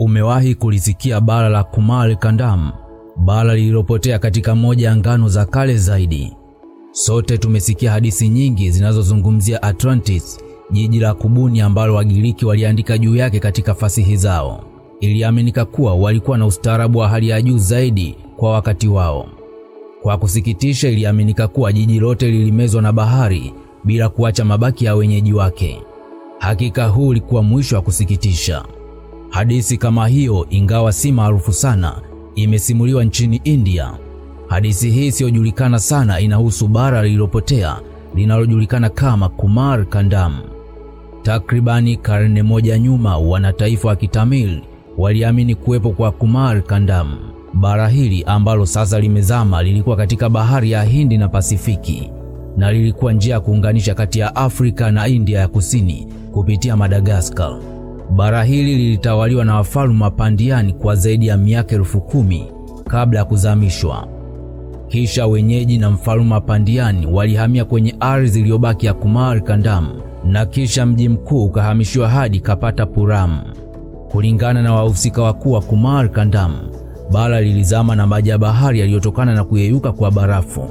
Umewahi kulisikia bara la Kumal Kandam, bara lililopotea katika moja ya ngano za kale zaidi. Sote tumesikia hadithi nyingi zinazozungumzia Atlantis, jiji la kubuni ambalo Wagiriki waliandika juu yake katika fasihi zao. Iliaminika kuwa walikuwa na ustaarabu wa hali ya juu zaidi kwa wakati wao. Kwa kusikitisha, iliaminika kuwa jiji lote lilimezwa na bahari bila kuacha mabaki ya wenyeji wake. Hakika huu ulikuwa mwisho wa kusikitisha. Hadithi kama hiyo, ingawa si maarufu sana, imesimuliwa nchini India. Hadithi hii isiyojulikana sana inahusu bara lililopotea linalojulikana kama Kumar Kandam. Takribani karne moja nyuma, wanataifa wa Kitamil waliamini kuwepo kwa Kumar Kandam. Bara hili ambalo sasa limezama lilikuwa katika bahari ya Hindi na Pasifiki na lilikuwa njia ya kuunganisha kati ya Afrika na India ya Kusini kupitia Madagaskar. Bara hili lilitawaliwa na wafalme wa Pandiani kwa zaidi ya miaka elfu kumi kabla ya kuzamishwa. Kisha wenyeji na mfalme wa Pandiani walihamia kwenye ardhi iliyobaki ya Kumar Kandam na kisha mji mkuu ukahamishiwa hadi kapata puramu Kulingana na wahusika wakuu wa Kumar Kandam, bara lilizama na maji ya bahari yaliyotokana na kuyeyuka kwa barafu.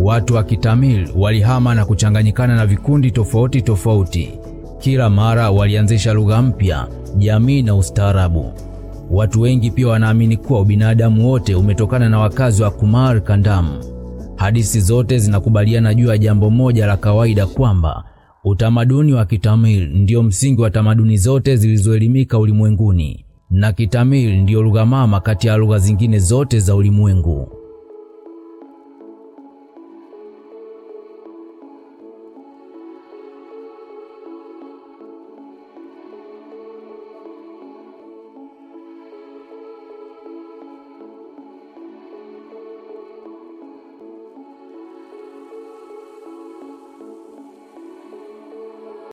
Watu wa Kitamil walihama na kuchanganyikana na vikundi tofauti tofauti. Kila mara walianzisha lugha mpya, jamii na ustaarabu. Watu wengi pia wanaamini kuwa ubinadamu wote umetokana na wakazi wa Kumar Kandam. Hadithi zote zinakubaliana juu ya jambo moja la kawaida kwamba utamaduni wa Kitamil ndio msingi wa tamaduni zote zilizoelimika ulimwenguni, na Kitamil ndio lugha mama kati ya lugha zingine zote za ulimwengu.